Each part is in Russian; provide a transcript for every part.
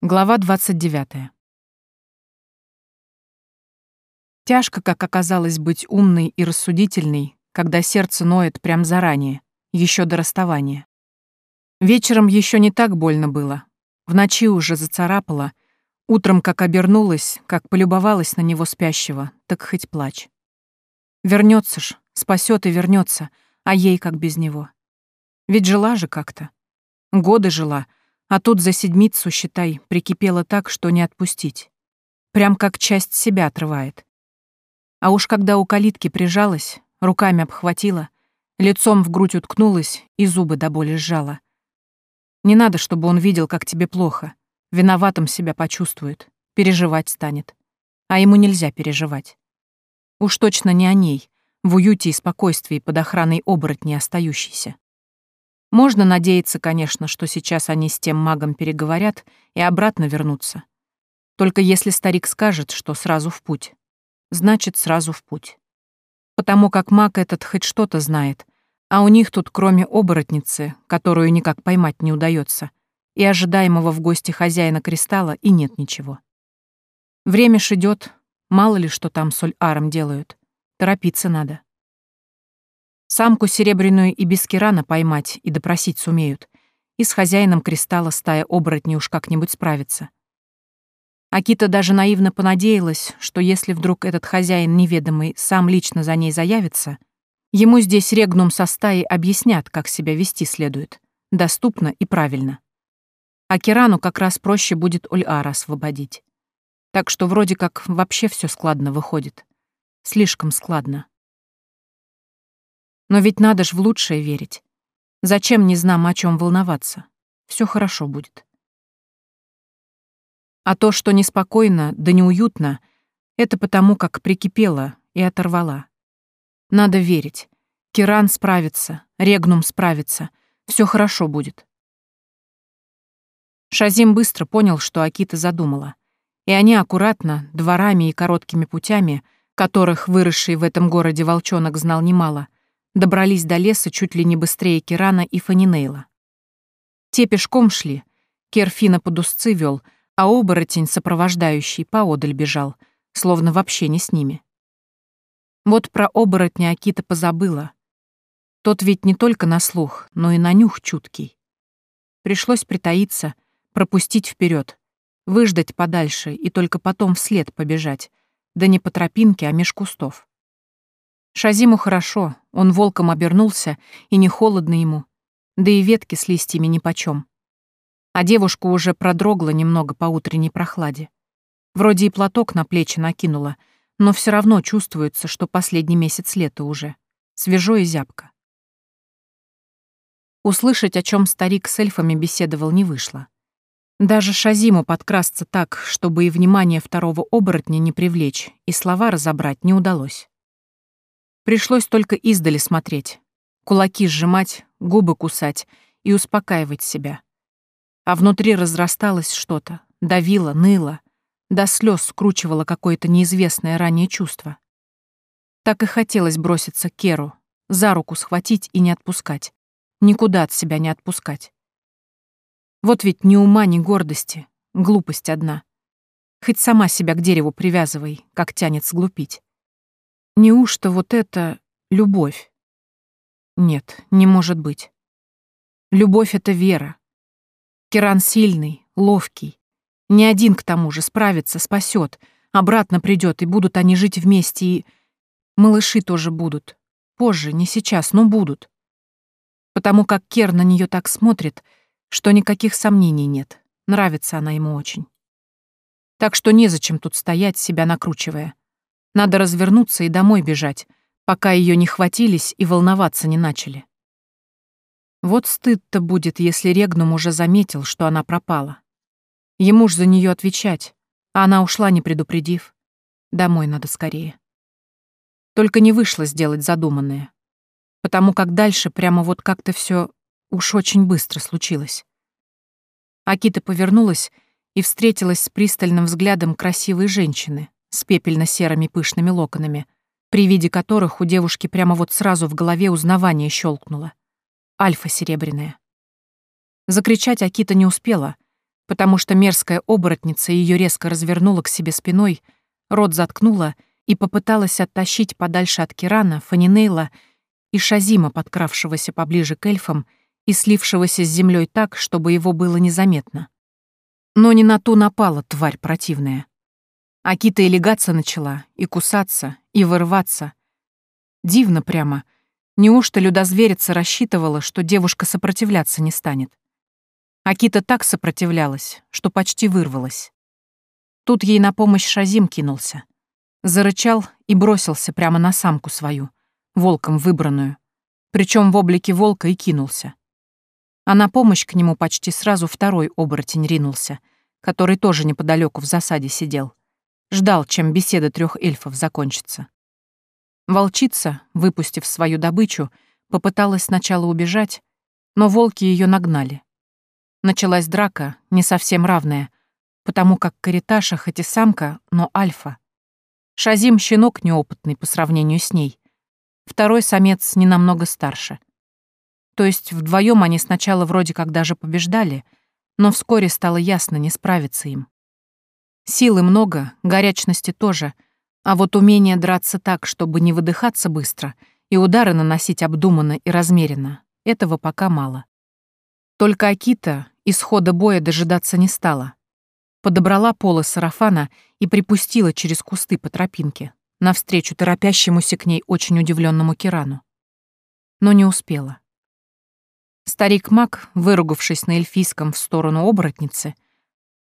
Глава 29. Тяжко, как оказалось, быть умной и рассудительной, когда сердце ноет прям заранее, еще до расставания. Вечером еще не так больно было. В ночи уже зацарапало. Утром, как обернулась, как полюбовалась на него спящего, так хоть плачь. Вернется ж, спасет и вернется, а ей как без него. Ведь жила же как-то. Годы жила — а тут за седмицу, считай, прикипела так, что не отпустить. Прям как часть себя отрывает. А уж когда у калитки прижалась, руками обхватила, лицом в грудь уткнулась и зубы до боли сжала. Не надо, чтобы он видел, как тебе плохо. Виноватым себя почувствует, переживать станет. А ему нельзя переживать. Уж точно не о ней, в уюте и спокойствии под охраной оборотней остающейся. Можно надеяться, конечно, что сейчас они с тем магом переговорят и обратно вернутся. Только если старик скажет, что сразу в путь. Значит, сразу в путь. Потому как маг этот хоть что-то знает, а у них тут кроме оборотницы, которую никак поймать не удается, и ожидаемого в гости хозяина кристалла и нет ничего. Время ж идет, мало ли что там соль аром делают. Торопиться надо. Самку серебряную и без кирана поймать и допросить сумеют. И с хозяином кристалла стая оборотней уж как-нибудь справится. Акита даже наивно понадеялась, что если вдруг этот хозяин неведомый сам лично за ней заявится, ему здесь регнум со стаей объяснят, как себя вести следует, доступно и правильно. А Кирану как раз проще будет Ульара освободить. Так что вроде как вообще все складно выходит. Слишком складно. Но ведь надо ж в лучшее верить. Зачем не знам о чем волноваться? Все хорошо будет. А то, что неспокойно, да неуютно, это потому, как прикипела и оторвала. Надо верить. Киран справится, Регнум справится. Все хорошо будет. Шазим быстро понял, что Акита задумала. И они аккуратно, дворами и короткими путями, которых выросший в этом городе волчонок знал немало, Добрались до леса чуть ли не быстрее Кирана и Фанинейла. Те пешком шли, Керфина под узцы вел, а оборотень, сопровождающий, поодаль бежал, словно вообще не с ними. Вот про оборотня Акита позабыла. Тот ведь не только на слух, но и на нюх чуткий. Пришлось притаиться, пропустить вперед, выждать подальше и только потом вслед побежать, да не по тропинке, а меж кустов. Шазиму хорошо, он волком обернулся, и не холодно ему, да и ветки с листьями нипочем. А девушка уже продрогла немного по утренней прохладе. Вроде и платок на плечи накинула, но все равно чувствуется, что последний месяц лета уже. Свежо и зябко. Услышать, о чем старик с эльфами беседовал, не вышло. Даже Шазиму подкрасться так, чтобы и внимание второго оборотня не привлечь, и слова разобрать не удалось. Пришлось только издали смотреть, кулаки сжимать, губы кусать и успокаивать себя. А внутри разрасталось что-то, давило, ныло, до слез скручивало какое-то неизвестное ранее чувство. Так и хотелось броситься к Керу, за руку схватить и не отпускать, никуда от себя не отпускать. Вот ведь ни ума, ни гордости, глупость одна. Хоть сама себя к дереву привязывай, как тянет сглупить. Неужто вот это любовь? Нет, не может быть. Любовь — это вера. Керан сильный, ловкий. Не один к тому же справится, спасет, обратно придет, и будут они жить вместе, и... Малыши тоже будут. Позже, не сейчас, но будут. Потому как Кер на нее так смотрит, что никаких сомнений нет. Нравится она ему очень. Так что незачем тут стоять, себя накручивая. Надо развернуться и домой бежать, пока ее не хватились и волноваться не начали. Вот стыд-то будет, если Регнум уже заметил, что она пропала. Ему ж за нее отвечать, а она ушла, не предупредив. Домой надо скорее. Только не вышло сделать задуманное, потому как дальше прямо вот как-то все уж очень быстро случилось. Акита повернулась и встретилась с пристальным взглядом красивой женщины, с пепельно-серыми пышными локонами, при виде которых у девушки прямо вот сразу в голове узнавание щелкнуло. Альфа серебряная. Закричать Акита не успела. потому что мерзкая оборотница ее резко развернула к себе спиной, рот заткнула и попыталась оттащить подальше от Кирана, Фанинейла и Шазима, подкравшегося поближе к эльфам и слившегося с землей так, чтобы его было незаметно. Но не на ту напала тварь противная. Акита и легаться начала, и кусаться, и вырываться. Дивно прямо. Неужто людозверица рассчитывала, что девушка сопротивляться не станет? Акита так сопротивлялась, что почти вырвалась. Тут ей на помощь Шазим кинулся. Зарычал и бросился прямо на самку свою, волком выбранную. Причем в облике волка и кинулся. А на помощь к нему почти сразу второй оборотень ринулся, который тоже неподалеку в засаде сидел. Ждал, чем беседа трех эльфов закончится. Волчица, выпустив свою добычу, попыталась сначала убежать, но волки ее нагнали. Началась драка, не совсем равная, потому как Кариташа хоть и самка, но альфа. Шазим — щенок неопытный по сравнению с ней. Второй самец не намного старше. То есть вдвоем они сначала вроде как даже побеждали, но вскоре стало ясно не справиться им. Силы много, горячности тоже, а вот умение драться так, чтобы не выдыхаться быстро и удары наносить обдуманно и размеренно, этого пока мало. Только Акита исхода боя дожидаться не стала. Подобрала полы сарафана и припустила через кусты по тропинке, навстречу торопящемуся к ней очень удивленному Кирану. Но не успела. Старик Мак, выругавшись на эльфийском в сторону оборотницы,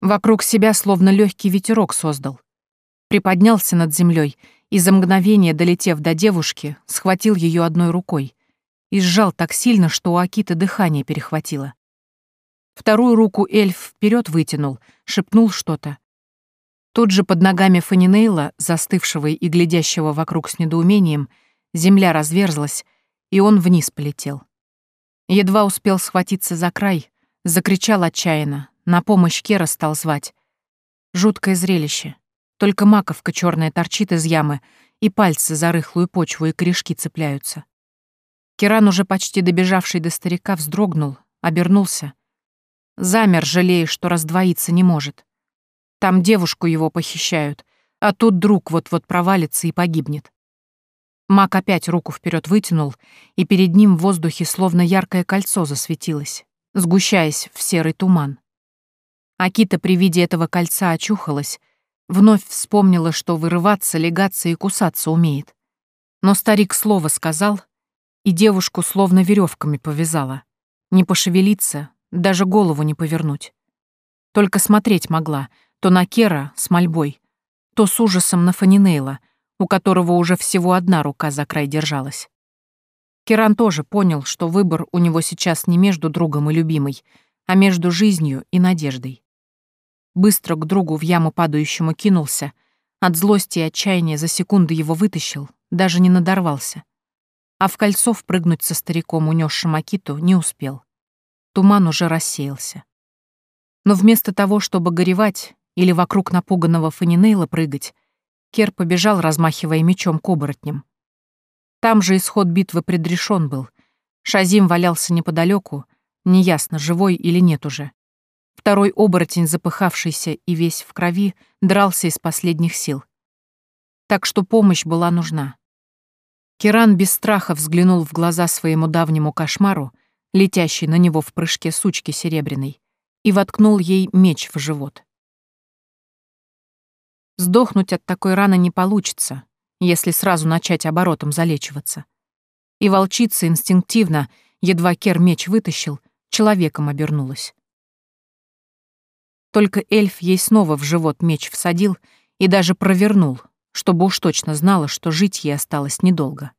Вокруг себя словно легкий ветерок создал. Приподнялся над землей и за мгновение, долетев до девушки, схватил ее одной рукой и сжал так сильно, что у Акиты дыхание перехватило. Вторую руку эльф вперед вытянул, шепнул что-то. Тут же под ногами Фанинейла, застывшего и глядящего вокруг с недоумением, земля разверзлась, и он вниз полетел. Едва успел схватиться за край, закричал отчаянно, на помощь Кера стал звать. Жуткое зрелище. Только маковка черная торчит из ямы, и пальцы за рыхлую почву и корешки цепляются. Керан, уже почти добежавший до старика, вздрогнул, обернулся. Замер, жалея, что раздвоиться не может. Там девушку его похищают, а тут друг вот-вот провалится и погибнет. Мак опять руку вперед вытянул, и перед ним в воздухе словно яркое кольцо засветилось, сгущаясь в серый туман. Акита при виде этого кольца очухалась, вновь вспомнила, что вырываться, легаться и кусаться умеет. Но старик слово сказал, и девушку словно веревками повязала. Не пошевелиться, даже голову не повернуть. Только смотреть могла, то на Кера с мольбой, то с ужасом на Фанинейла, у которого уже всего одна рука за край держалась. Керан тоже понял, что выбор у него сейчас не между другом и любимой, а между жизнью и надеждой быстро к другу в яму падающему кинулся, от злости и отчаяния за секунду его вытащил, даже не надорвался. А в кольцо впрыгнуть со стариком, унесшим Акиту, не успел. Туман уже рассеялся. Но вместо того, чтобы горевать или вокруг напуганного Фанинейла прыгать, Кер побежал, размахивая мечом к оборотням. Там же исход битвы предрешен был. Шазим валялся неподалеку, неясно, живой или нет уже. Второй оборотень, запыхавшийся и весь в крови, дрался из последних сил. Так что помощь была нужна. Киран без страха взглянул в глаза своему давнему кошмару, летящей на него в прыжке сучки серебряной, и воткнул ей меч в живот. Сдохнуть от такой раны не получится, если сразу начать оборотом залечиваться. И волчица инстинктивно, едва Кер меч вытащил, человеком обернулась. Только эльф ей снова в живот меч всадил и даже провернул, чтобы уж точно знала, что жить ей осталось недолго.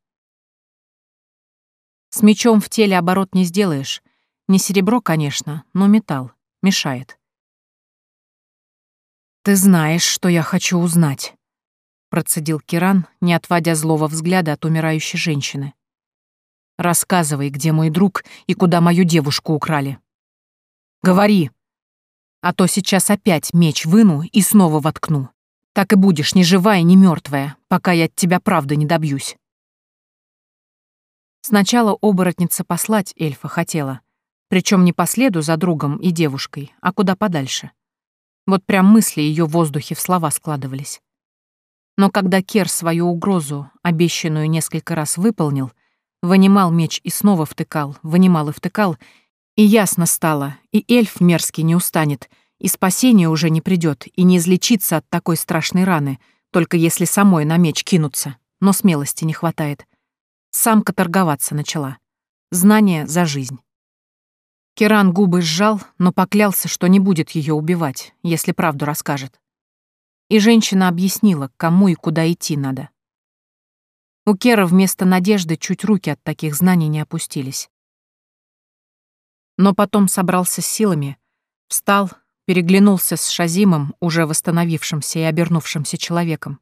С мечом в теле оборот не сделаешь. Не серебро, конечно, но металл. Мешает. «Ты знаешь, что я хочу узнать», — процедил Киран, не отводя злого взгляда от умирающей женщины. «Рассказывай, где мой друг и куда мою девушку украли». «Говори!» А то сейчас опять меч выну и снова воткну. Так и будешь ни живая, ни мертвая, пока я от тебя правды не добьюсь. Сначала оборотница послать эльфа хотела, Причем не по следу за другом и девушкой, а куда подальше. Вот прям мысли ее в воздухе в слова складывались. Но когда Кер свою угрозу, обещанную несколько раз выполнил, вынимал меч и снова втыкал, вынимал и втыкал, и ясно стало, и эльф мерзкий не устанет, и спасение уже не придет, и не излечиться от такой страшной раны, только если самой на меч кинуться, но смелости не хватает. Самка торговаться начала. Знание за жизнь. Керан губы сжал, но поклялся, что не будет ее убивать, если правду расскажет. И женщина объяснила, кому и куда идти надо. У Кера вместо надежды чуть руки от таких знаний не опустились. Но потом собрался с силами, встал, переглянулся с Шазимом, уже восстановившимся и обернувшимся человеком.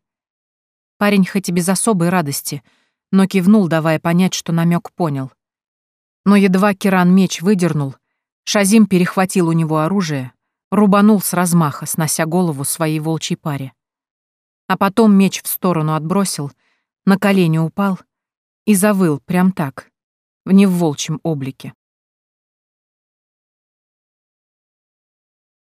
Парень хоть и без особой радости, но кивнул, давая понять, что намек понял. Но едва Киран меч выдернул, Шазим перехватил у него оружие, рубанул с размаха, снося голову своей волчьей паре. А потом меч в сторону отбросил, на колени упал и завыл прям так, в неволчьем облике.